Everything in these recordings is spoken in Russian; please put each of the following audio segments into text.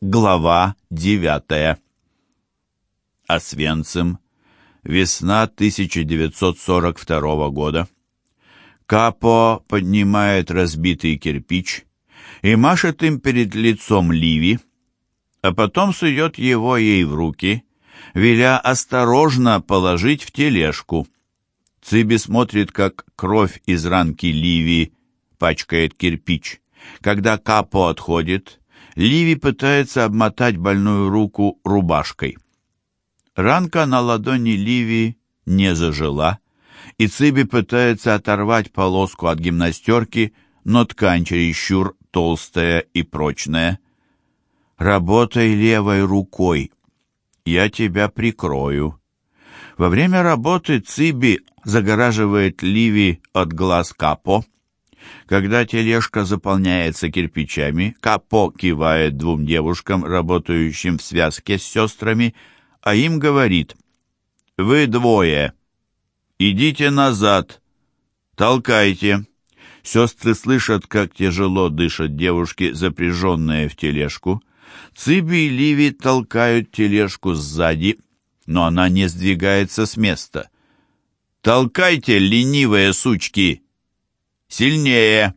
Глава девятая. Освенцим. Весна 1942 года. Капо поднимает разбитый кирпич и машет им перед лицом Ливи, а потом сует его ей в руки, веля осторожно положить в тележку. Циби смотрит, как кровь из ранки Ливи пачкает кирпич. Когда Капо отходит, Ливи пытается обмотать больную руку рубашкой. Ранка на ладони Ливи не зажила, и Циби пытается оторвать полоску от гимнастерки, но ткань чересчур толстая и прочная. «Работай левой рукой. Я тебя прикрою». Во время работы Циби загораживает Ливи от глаз Капо, когда тележка заполняется кирпичами, Капо кивает двум девушкам, работающим в связке с сестрами, а им говорит «Вы двое, идите назад, толкайте». Сестры слышат, как тяжело дышат девушки, запряженные в тележку. Циби и Ливи толкают тележку сзади, но она не сдвигается с места. «Толкайте, ленивые сучки!» «Сильнее!»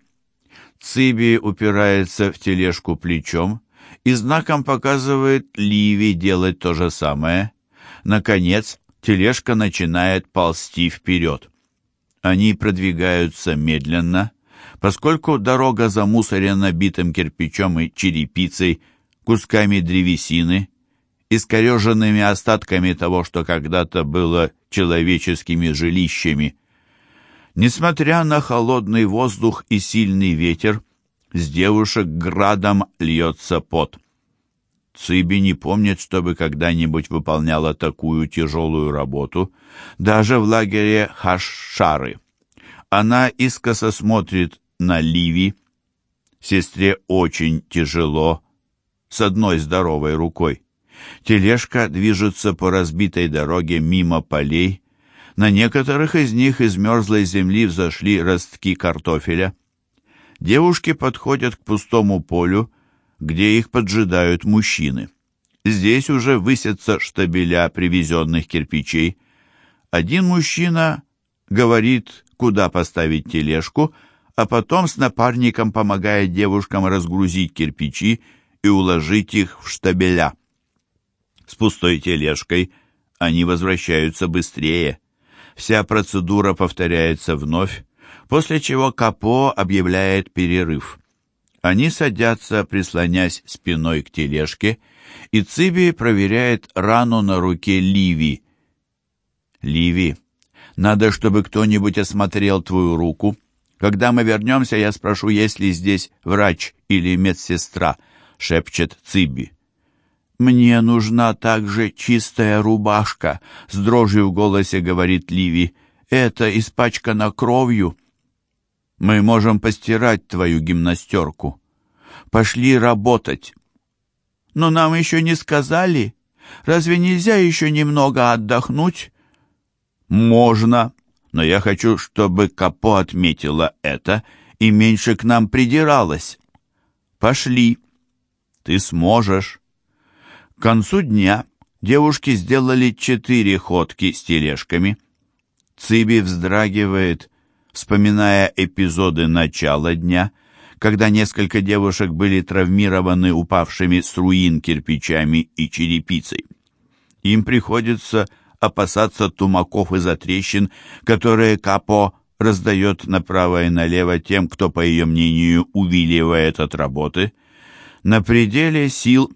Циби упирается в тележку плечом и знаком показывает Ливи делать то же самое. Наконец, тележка начинает ползти вперед. Они продвигаются медленно, поскольку дорога замусорена битым кирпичом и черепицей, кусками древесины, искореженными остатками того, что когда-то было человеческими жилищами. Несмотря на холодный воздух и сильный ветер, с девушек градом льется пот. Циби не помнит, чтобы когда-нибудь выполняла такую тяжелую работу, даже в лагере Хашшары. Она искоса смотрит на Ливи. Сестре очень тяжело, с одной здоровой рукой. Тележка движется по разбитой дороге мимо полей, на некоторых из них из мерзлой земли взошли ростки картофеля. Девушки подходят к пустому полю, где их поджидают мужчины. Здесь уже высятся штабеля привезенных кирпичей. Один мужчина говорит, куда поставить тележку, а потом с напарником помогает девушкам разгрузить кирпичи и уложить их в штабеля. С пустой тележкой они возвращаются быстрее. Вся процедура повторяется вновь, после чего Капо объявляет перерыв. Они садятся, прислонясь спиной к тележке, и Циби проверяет рану на руке Ливи. «Ливи, надо, чтобы кто-нибудь осмотрел твою руку. Когда мы вернемся, я спрошу, есть ли здесь врач или медсестра», — шепчет Циби. «Мне нужна также чистая рубашка», — с дрожью в голосе говорит Ливи. «Это испачкано кровью». «Мы можем постирать твою гимнастерку. Пошли работать». «Но нам еще не сказали. Разве нельзя еще немного отдохнуть?» «Можно, но я хочу, чтобы Капо отметила это и меньше к нам придиралась. Пошли. Ты сможешь». К концу дня девушки сделали четыре ходки с тележками. Циби вздрагивает, вспоминая эпизоды начала дня, когда несколько девушек были травмированы упавшими с руин кирпичами и черепицей. Им приходится опасаться тумаков и затрещин, которые Капо раздает направо и налево тем, кто, по ее мнению, увиливает от работы. На пределе сил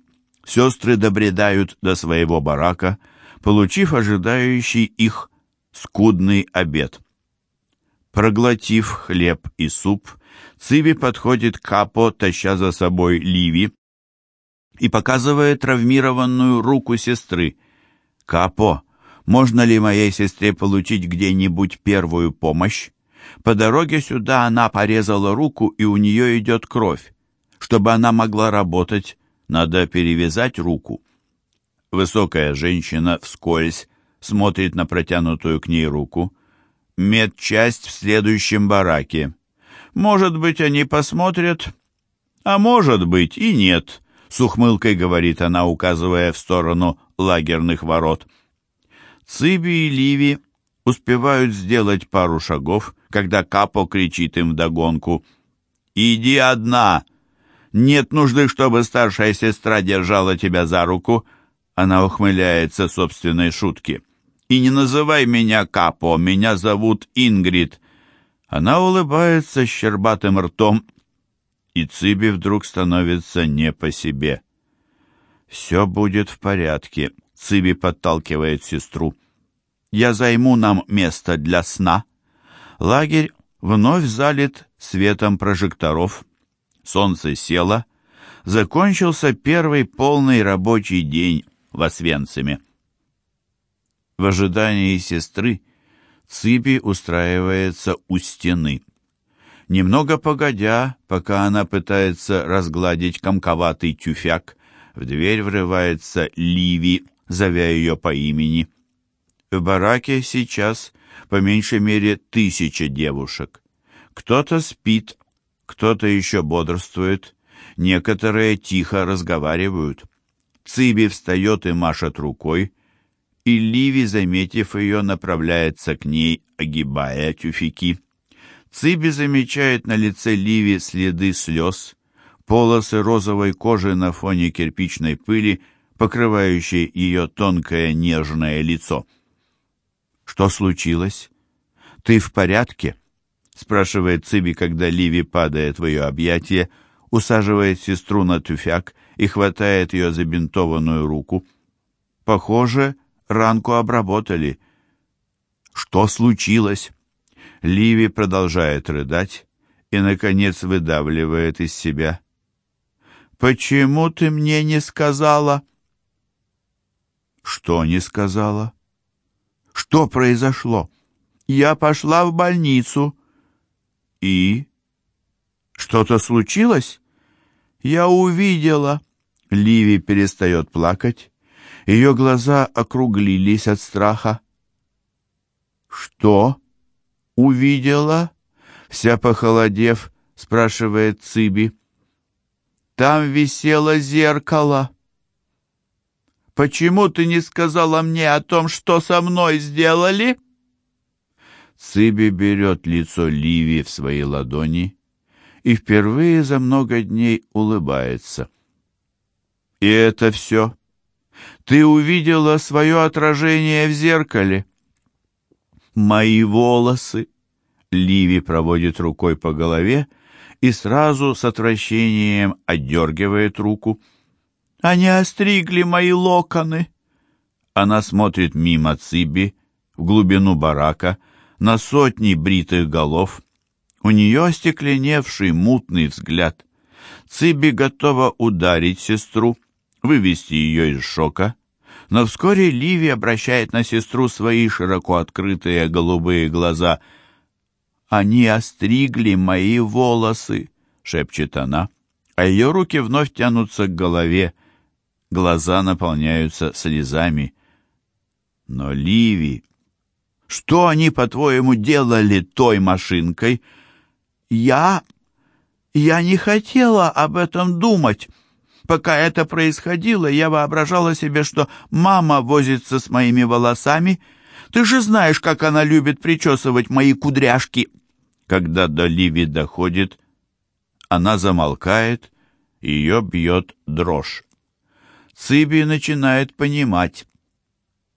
Сестры добредают до своего барака, получив ожидающий их скудный обед. Проглотив хлеб и суп, Циби подходит к Капо, таща за собой Ливи, и показывает травмированную руку сестры. «Капо, можно ли моей сестре получить где-нибудь первую помощь? По дороге сюда она порезала руку, и у нее идет кровь. Чтобы она могла работать, надо перевязать руку. Высокая женщина вскользь смотрит на протянутую к ней руку. Медчасть в следующем бараке. Может быть, они посмотрят, а может быть и нет. с ухмылкой говорит она, указывая в сторону лагерных ворот. Циби и Ливи успевают сделать пару шагов, когда Капо кричит им вдогонку. «Иди одна! Нет нужды, чтобы старшая сестра держала тебя за руку!» Она ухмыляется собственной шутке. «И не называй меня Капо, меня зовут Ингрид!» Она улыбается щербатым ртом, и Циби вдруг становится не по себе. «Все будет в порядке», — Циби подталкивает сестру. «Я займу нам место для сна». Лагерь вновь залит светом прожекторов. Солнце село. Закончился первый полный рабочий день в Освенциме. В ожидании сестры Циби устраивается у стены. Немного погодя, пока она пытается разгладить комковатый тюфяк, в дверь врывается Ливи, зовя ее по имени. В бараке сейчас по меньшей мере тысяча девушек. Кто-то спит, кто-то еще бодрствует, некоторые тихо разговаривают. Циби встает и машет рукой, и Ливи, заметив ее, направляется к ней, огибая тюфяки. Циби замечает на лице Ливи следы слез, полосы розовой кожи на фоне кирпичной пыли, покрывающей ее тонкое нежное лицо. «Что случилось? Ты в порядке?» — спрашивает Циби, когда Ливи падает в ее объятия, усаживает сестру на тюфяк и хватает ее забинтованную руку. «Похоже, ранку обработали». «Что случилось?» Ливи продолжает рыдать и, наконец, выдавливает из себя. «Почему ты мне не сказала?» «Что не сказала?» «Что произошло?» «Я пошла в больницу». «И?» «Что-то случилось?» «Я увидела». Ливи перестает плакать. Ее глаза округлились от страха. «Что?» увидела?» Вся похолодев, спрашивает Циби. «Там висело зеркало». «Почему ты не сказала мне о том, что со мной сделали?» Циби берет лицо Ливи в свои ладони и впервые за много дней улыбается. «И это все? Ты увидела свое отражение в зеркале?» «Мои волосы!» Ливи проводит рукой по голове и сразу с отвращением отдергивает руку. «Они остригли мои локоны!» Она смотрит мимо Циби, в глубину барака, на сотни бритых голов. У нее остекленевший мутный взгляд. Циби готова ударить сестру, вывести ее из шока. Но вскоре Ливи обращает на сестру свои широко открытые голубые глаза — «Они остригли мои волосы», — шепчет она, а ее руки вновь тянутся к голове, глаза наполняются слезами. Но Ливи... Что они, по-твоему, делали той машинкой? Я... Я не хотела об этом думать. Пока это происходило, я воображала себе, что мама возится с моими волосами. Ты же знаешь, как она любит причесывать мои кудряшки. Когда до Ливи доходит, она замолкает, ее бьет дрожь. Циби начинает понимать.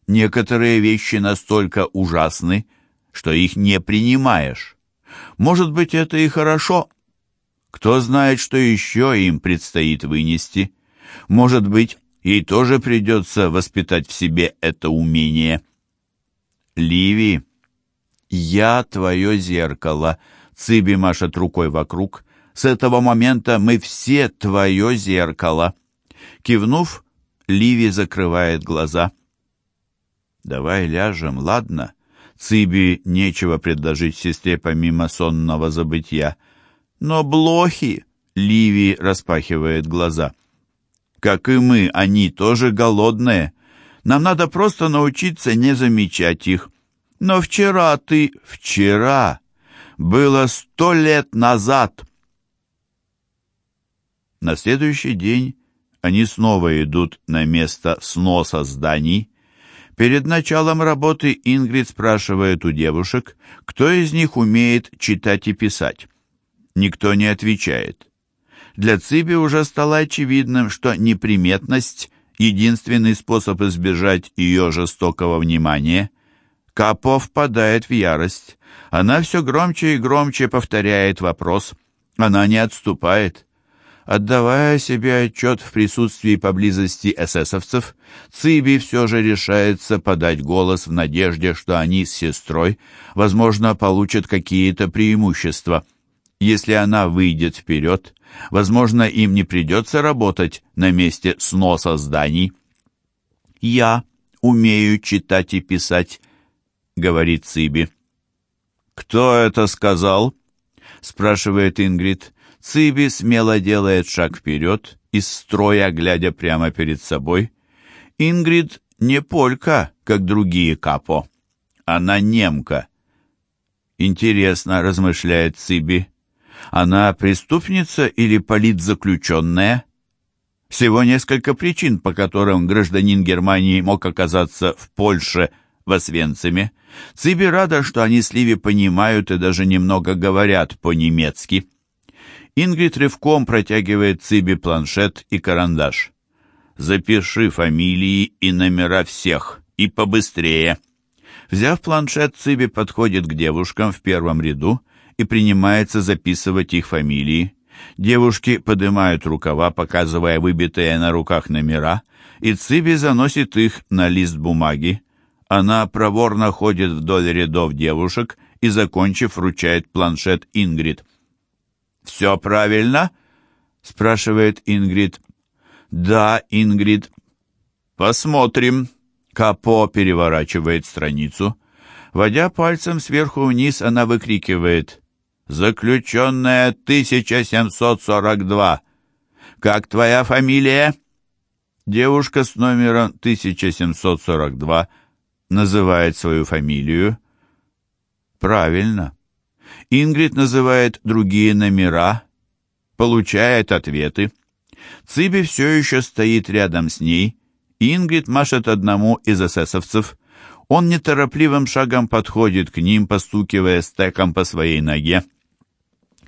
Некоторые вещи настолько ужасны, что их не принимаешь. Может быть, это и хорошо. Кто знает, что еще им предстоит вынести. Может быть, ей тоже придется воспитать в себе это умение. Ливи «Я твое зеркало», — Циби машет рукой вокруг. «С этого момента мы все твое зеркало». Кивнув, Ливи закрывает глаза. «Давай ляжем, ладно?» Циби нечего предложить сестре помимо сонного забытья. «Но блохи!» — Ливи распахивает глаза. «Как и мы, они тоже голодные. Нам надо просто научиться не замечать их. Но вчера ты... Вчера было сто лет назад. На следующий день Они снова идут на место сноса зданий. Перед началом работы Ингрид спрашивает у девушек, кто из них умеет читать и писать. Никто не отвечает. Для Циби уже стало очевидным, что неприметность — единственный способ избежать ее жестокого внимания. Капо впадает в ярость. Она все громче и громче повторяет вопрос. Она не отступает. Отдавая себе отчет в присутствии поблизости эсэсовцев, Циби все же решается подать голос в надежде, что они с сестрой, возможно, получат какие-то преимущества. Если она выйдет вперед, возможно, им не придется работать на месте сноса зданий. «Я умею читать и писать», — говорит Циби. «Кто это сказал?» — спрашивает Ингрид. Циби смело делает шаг вперед, из строя глядя прямо перед собой. Ингрид не полька, как другие капо. Она немка. Интересно, размышляет Циби. Она преступница или политзаключенная? Всего несколько причин, по которым гражданин Германии мог оказаться в Польше, в Освенциме. Циби рада, что они с Ливи понимают и даже немного говорят по-немецки. Ингрид рывком протягивает Циби планшет и карандаш. «Запиши фамилии и номера всех, и побыстрее». Взяв планшет, Циби подходит к девушкам в первом ряду и принимается записывать их фамилии. Девушки поднимают рукава, показывая выбитые на руках номера, и Циби заносит их на лист бумаги. Она проворно ходит вдоль рядов девушек и, закончив, вручает планшет Ингрид. «Все правильно?» — спрашивает Ингрид. «Да, Ингрид». «Посмотрим». Капо переворачивает страницу. Водя пальцем сверху вниз, она выкрикивает «Заключенная 1742! Как твоя фамилия?» Девушка с номером 1742 называет свою фамилию. «Правильно». Ингрид называет другие номера, получает ответы. Циби все еще стоит рядом с ней. Ингрид машет одному из эсэсовцев. Он неторопливым шагом подходит к ним, постукивая стеком по своей ноге.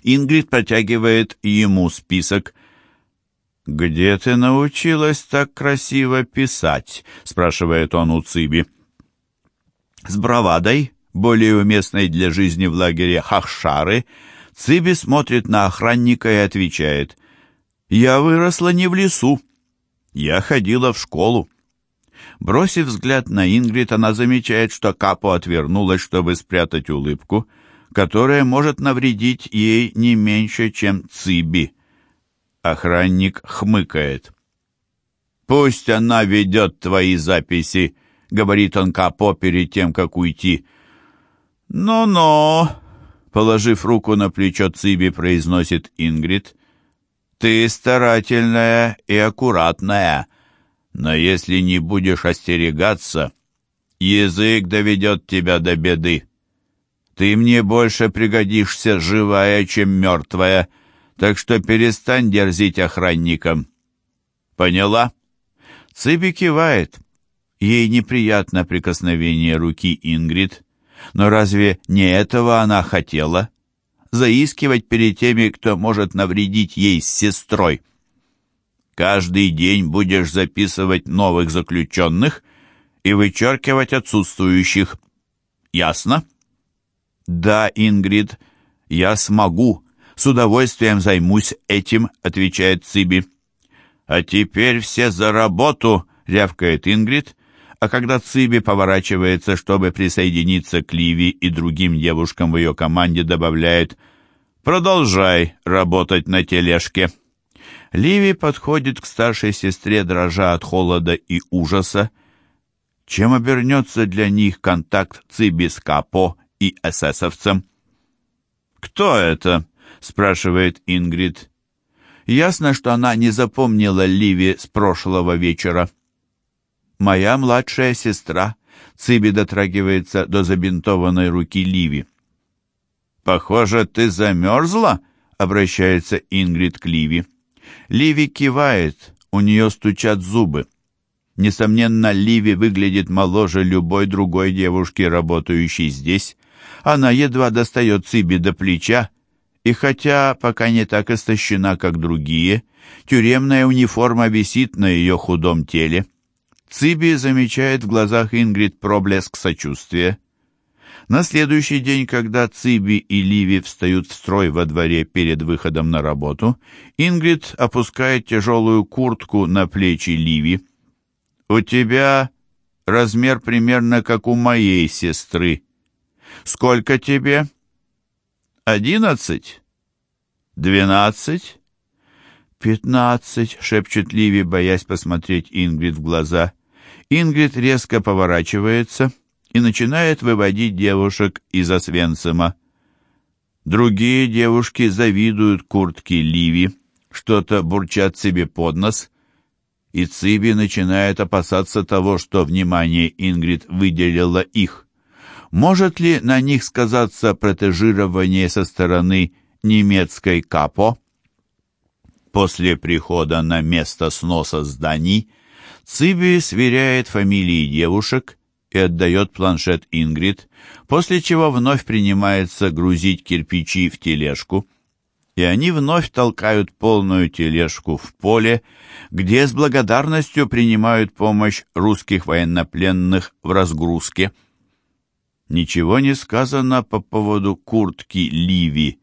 Ингрид протягивает ему список. «Где ты научилась так красиво писать?» — спрашивает он у Циби. «С бравадой более уместной для жизни в лагере Хахшары, Циби смотрит на охранника и отвечает, «Я выросла не в лесу. Я ходила в школу». Бросив взгляд на Ингрид, она замечает, что Капо отвернулась, чтобы спрятать улыбку, которая может навредить ей не меньше, чем Циби. Охранник хмыкает. «Пусть она ведет твои записи», — говорит он Капо перед тем, как уйти. «Ну-ну», — положив руку на плечо Циби, произносит Ингрид, «ты старательная и аккуратная, но если не будешь остерегаться, язык доведет тебя до беды. Ты мне больше пригодишься живая, чем мертвая, так что перестань дерзить охранникам». «Поняла?» Циби кивает. Ей неприятно прикосновение руки Ингрид, но разве не этого она хотела? Заискивать перед теми, кто может навредить ей с сестрой. Каждый день будешь записывать новых заключенных и вычеркивать отсутствующих. Ясно? Да, Ингрид, я смогу. С удовольствием займусь этим, отвечает Циби. А теперь все за работу, рявкает Ингрид а когда Циби поворачивается, чтобы присоединиться к Ливи и другим девушкам в ее команде, добавляет «Продолжай работать на тележке». Ливи подходит к старшей сестре, дрожа от холода и ужаса. Чем обернется для них контакт Циби с Капо и эсэсовцем? «Кто это?» — спрашивает Ингрид. Ясно, что она не запомнила Ливи с прошлого вечера моя младшая сестра». Циби дотрагивается до забинтованной руки Ливи. «Похоже, ты замерзла?» — обращается Ингрид к Ливи. Ливи кивает, у нее стучат зубы. Несомненно, Ливи выглядит моложе любой другой девушки, работающей здесь. Она едва достает Циби до плеча, и хотя пока не так истощена, как другие, тюремная униформа висит на ее худом теле. Циби замечает в глазах Ингрид проблеск сочувствия. На следующий день, когда Циби и Ливи встают в строй во дворе перед выходом на работу, Ингрид опускает тяжелую куртку на плечи Ливи. «У тебя размер примерно как у моей сестры. Сколько тебе?» «Одиннадцать? Двенадцать?» «Пятнадцать», — шепчет Ливи, боясь посмотреть Ингрид в глаза. Ингрид резко поворачивается и начинает выводить девушек из Освенцима. Другие девушки завидуют куртке Ливи, что-то бурчат себе под нос, и Циби начинает опасаться того, что внимание Ингрид выделило их. Может ли на них сказаться протежирование со стороны немецкой капо? После прихода на место сноса зданий Циби сверяет фамилии девушек и отдает планшет Ингрид, после чего вновь принимается грузить кирпичи в тележку и они вновь толкают полную тележку в поле, где с благодарностью принимают помощь русских военнопленных в разгрузке. Ничего не сказано по поводу куртки Ливи.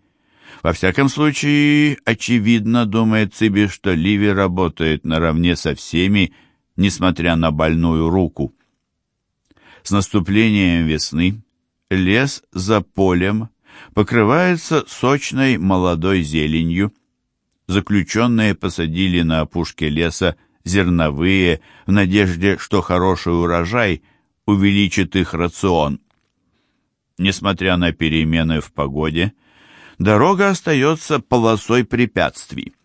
Во всяком случае, очевидно, думает Циби, что Ливи работает наравне со всеми, несмотря на больную руку. С наступлением весны лес за полем покрывается сочной молодой зеленью. Заключенные посадили на опушке леса зерновые в надежде, что хороший урожай увеличит их рацион. Несмотря на перемены в погоде, дорога остается полосой препятствий.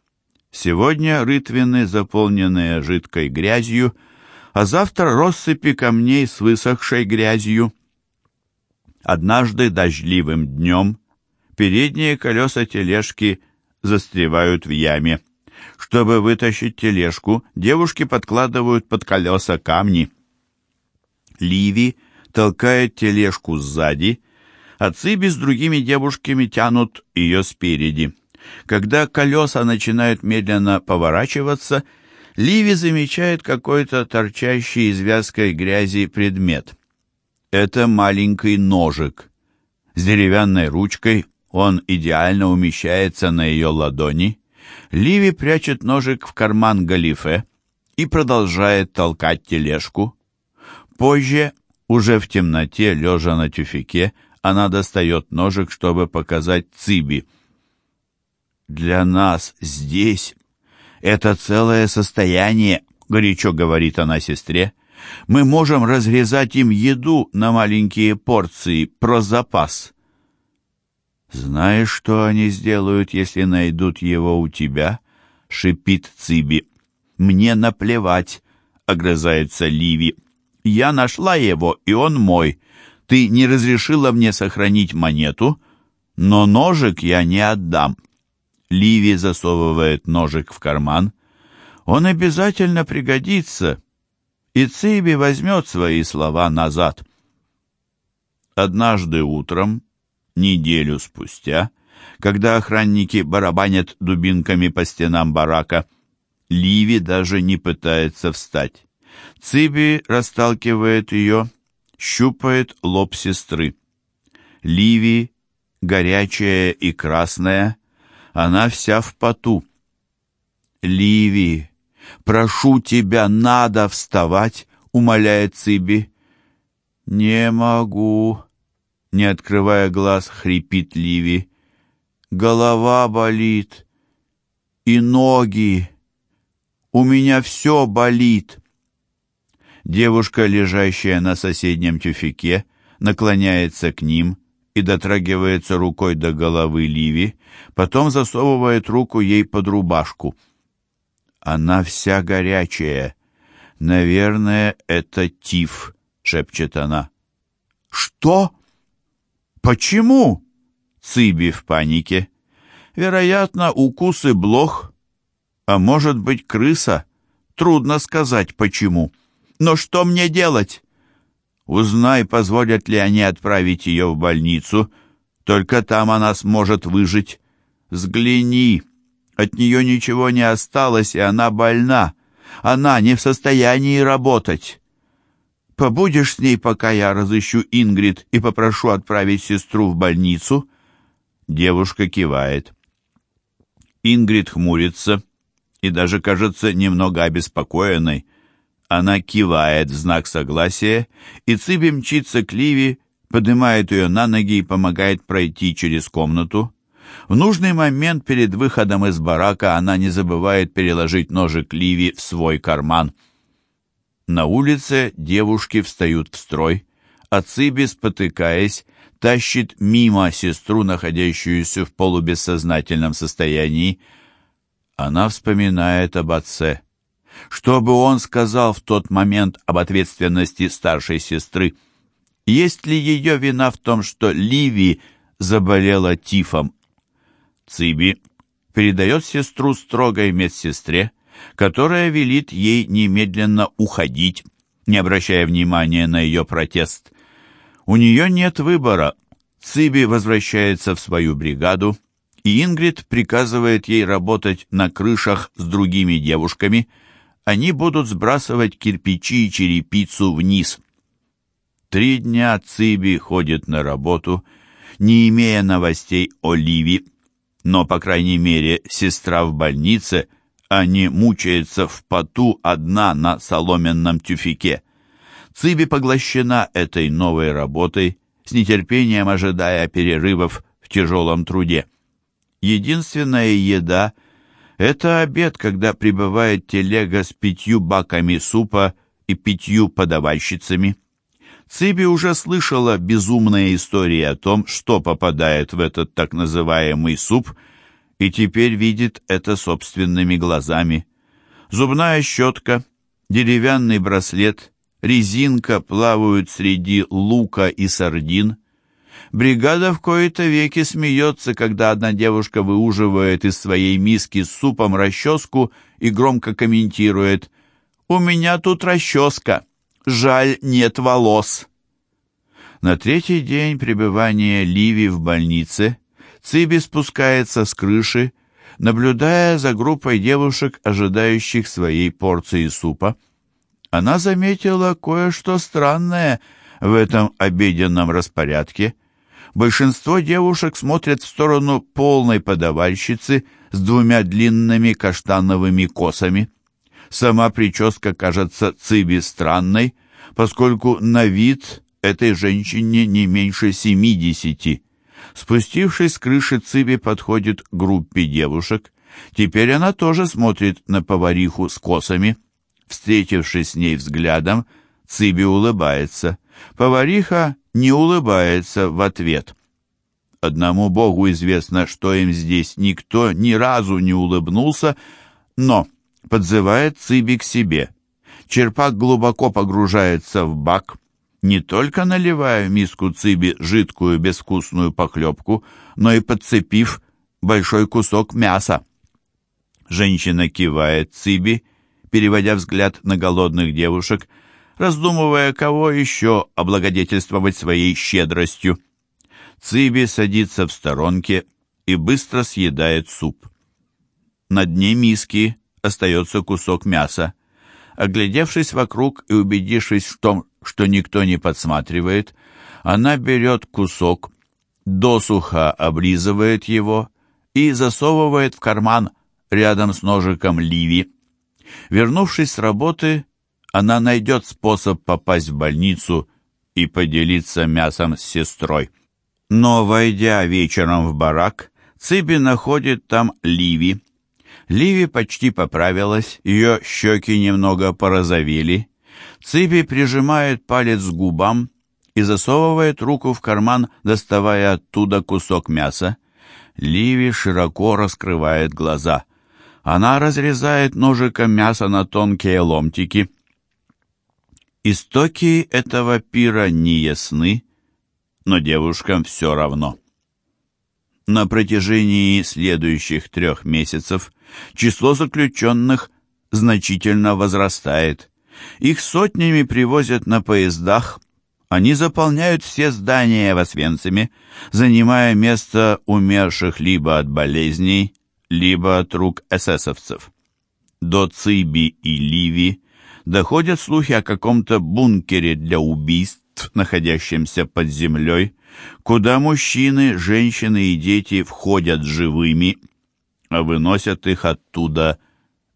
Сегодня рытвины, заполненные жидкой грязью, а завтра россыпи камней с высохшей грязью. Однажды дождливым днем передние колеса тележки застревают в яме. Чтобы вытащить тележку, девушки подкладывают под колеса камни. Ливи толкает тележку сзади, а Циби другими девушками тянут ее спереди. Когда колеса начинают медленно поворачиваться, Ливи замечает какой-то торчащий из вязкой грязи предмет. Это маленький ножик. С деревянной ручкой он идеально умещается на ее ладони. Ливи прячет ножик в карман галифе и продолжает толкать тележку. Позже, уже в темноте, лежа на тюфике, она достает ножик, чтобы показать Циби. «Для нас здесь это целое состояние», — горячо говорит она сестре. Мы можем разрезать им еду на маленькие порции, про запас. «Знаешь, что они сделают, если найдут его у тебя?» — шипит Циби. «Мне наплевать», — огрызается Ливи. «Я нашла его, и он мой. Ты не разрешила мне сохранить монету, но ножик я не отдам». Ливи засовывает ножик в карман. «Он обязательно пригодится» и Циби возьмет свои слова назад. Однажды утром, неделю спустя, когда охранники барабанят дубинками по стенам барака, Ливи даже не пытается встать. Циби расталкивает ее, щупает лоб сестры. Ливи, горячая и красная, она вся в поту. Ливи, «Прошу тебя, надо вставать!» — умоляет Циби. «Не могу!» — не открывая глаз, хрипит Ливи. «Голова болит и ноги. У меня все болит!» Девушка, лежащая на соседнем тюфике, наклоняется к ним и дотрагивается рукой до головы Ливи, потом засовывает руку ей под рубашку — она вся горячая. Наверное, это тиф, шепчет она. Что? Почему? Циби в панике. Вероятно, укусы блох, а может быть крыса. Трудно сказать, почему. Но что мне делать? Узнай, позволят ли они отправить ее в больницу. Только там она сможет выжить. Взгляни. От нее ничего не осталось, и она больна. Она не в состоянии работать. Побудешь с ней, пока я разыщу Ингрид и попрошу отправить сестру в больницу?» Девушка кивает. Ингрид хмурится и даже кажется немного обеспокоенной. Она кивает в знак согласия, и Циби мчится к Ливи, поднимает ее на ноги и помогает пройти через комнату. В нужный момент перед выходом из барака она не забывает переложить ножик Ливи в свой карман. На улице девушки встают в строй, а Циби, спотыкаясь, тащит мимо сестру, находящуюся в полубессознательном состоянии. Она вспоминает об отце. Что бы он сказал в тот момент об ответственности старшей сестры? Есть ли ее вина в том, что Ливи заболела тифом? Циби передает сестру строгой медсестре, которая велит ей немедленно уходить, не обращая внимания на ее протест. У нее нет выбора. Циби возвращается в свою бригаду, и Ингрид приказывает ей работать на крышах с другими девушками – они будут сбрасывать кирпичи и черепицу вниз. Три дня Циби ходит на работу, не имея новостей о Ливи, но, по крайней мере, сестра в больнице, а не мучается в поту одна на соломенном тюфике. Циби поглощена этой новой работой, с нетерпением ожидая перерывов в тяжелом труде. Единственная еда — это обед, когда прибывает телега с пятью баками супа и пятью подавальщицами. Циби уже слышала безумные истории о том, что попадает в этот так называемый суп, и теперь видит это собственными глазами. Зубная щетка, деревянный браслет, резинка плавают среди лука и сардин — Бригада в кои-то веки смеется, когда одна девушка выуживает из своей миски с супом расческу и громко комментирует «У меня тут расческа, жаль, нет волос». На третий день пребывания Ливи в больнице Циби спускается с крыши, наблюдая за группой девушек, ожидающих своей порции супа. Она заметила кое-что странное в этом обеденном распорядке – Большинство девушек смотрят в сторону полной подавальщицы с двумя длинными каштановыми косами. Сама прическа кажется Циби странной, поскольку на вид этой женщине не меньше семидесяти. Спустившись с крыши, Циби подходит к группе девушек. Теперь она тоже смотрит на повариху с косами. Встретившись с ней взглядом, Циби улыбается. Повариха не улыбается в ответ. Одному Богу известно, что им здесь никто ни разу не улыбнулся, но подзывает Циби к себе. Черпак глубоко погружается в бак, не только наливая в миску Циби жидкую безвкусную похлебку, но и подцепив большой кусок мяса. Женщина кивает Циби, переводя взгляд на голодных девушек, раздумывая, кого еще облагодетельствовать своей щедростью. Циби садится в сторонке и быстро съедает суп. На дне миски остается кусок мяса. Оглядевшись вокруг и убедившись в том, что никто не подсматривает, она берет кусок, досуха облизывает его и засовывает в карман рядом с ножиком Ливи. Вернувшись с работы, она найдет способ попасть в больницу и поделиться мясом с сестрой. Но, войдя вечером в барак, Циби находит там Ливи. Ливи почти поправилась, ее щеки немного порозовели. Циби прижимает палец к губам и засовывает руку в карман, доставая оттуда кусок мяса. Ливи широко раскрывает глаза. Она разрезает ножиком мясо на тонкие ломтики. Истоки этого пира не ясны, но девушкам все равно. На протяжении следующих трех месяцев число заключенных значительно возрастает. Их сотнями привозят на поездах, они заполняют все здания в Освенциме, занимая место умерших либо от болезней, либо от рук эсэсовцев. До Циби и Ливи доходят слухи о каком-то бункере для убийств, находящемся под землей, куда мужчины, женщины и дети входят живыми, а выносят их оттуда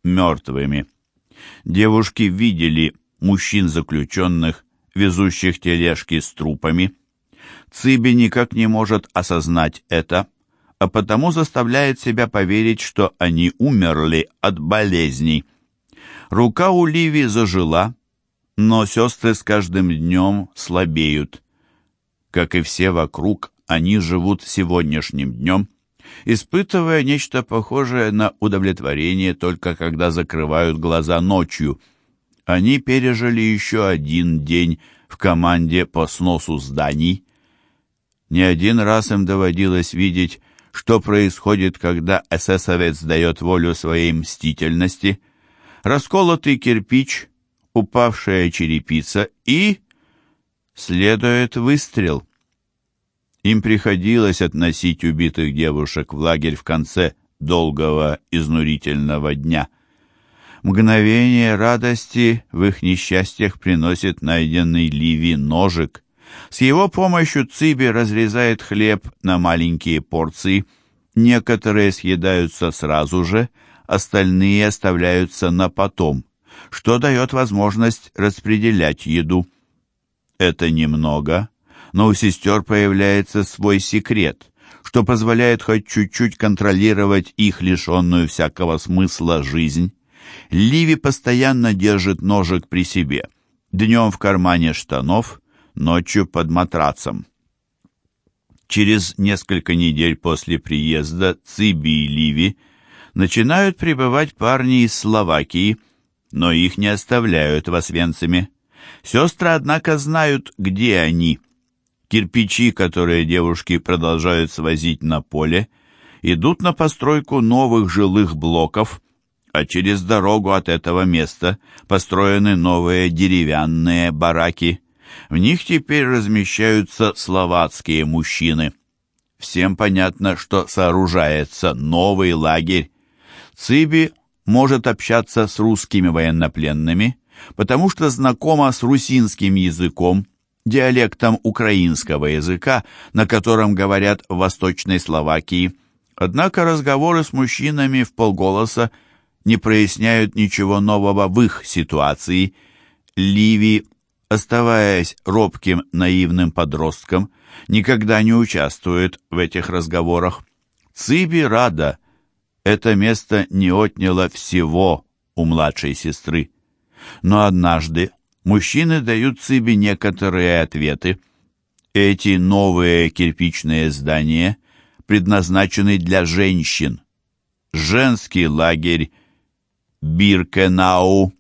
мертвыми. Девушки видели мужчин-заключенных, везущих тележки с трупами. Циби никак не может осознать это, а потому заставляет себя поверить, что они умерли от болезней. Рука у Ливи зажила, но сестры с каждым днем слабеют. Как и все вокруг, они живут сегодняшним днем, испытывая нечто похожее на удовлетворение только когда закрывают глаза ночью. Они пережили еще один день в команде по сносу зданий. Не один раз им доводилось видеть, что происходит, когда эсэсовец дает волю своей мстительности. Расколотый кирпич, упавшая черепица и... следует выстрел. Им приходилось относить убитых девушек в лагерь в конце долгого изнурительного дня. Мгновение радости в их несчастьях приносит найденный Ливи ножик. С его помощью Циби разрезает хлеб на маленькие порции. Некоторые съедаются сразу же, остальные оставляются на потом, что дает возможность распределять еду. Это немного, но у сестер появляется свой секрет, что позволяет хоть чуть-чуть контролировать их лишенную всякого смысла жизнь. Ливи постоянно держит ножик при себе, днем в кармане штанов, ночью под матрацем. Через несколько недель после приезда Циби и Ливи начинают прибывать парни из Словакии, но их не оставляют в Освенциме. Сестры, однако, знают, где они – Кирпичи, которые девушки продолжают свозить на поле, идут на постройку новых жилых блоков, а через дорогу от этого места построены новые деревянные бараки. В них теперь размещаются словацкие мужчины. Всем понятно, что сооружается новый лагерь. Циби может общаться с русскими военнопленными, потому что знакома с русинским языком, диалектом украинского языка, на котором говорят в Восточной Словакии. Однако разговоры с мужчинами в полголоса не проясняют ничего нового в их ситуации. Ливи, оставаясь робким наивным подростком, никогда не участвует в этих разговорах. Циби рада, это место не отняло всего у младшей сестры. Но однажды мужчины дают Цибе некоторые ответы. Эти новые кирпичные здания предназначены для женщин. Женский лагерь Биркенау